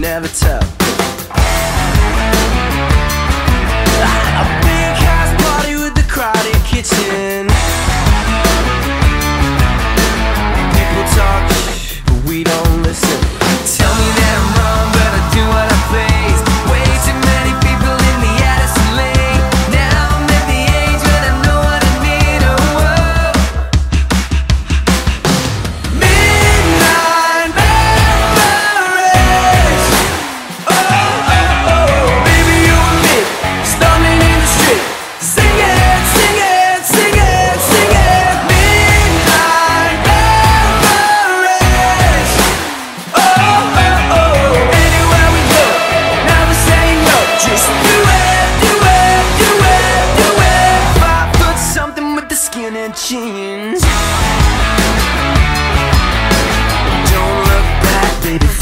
never tell.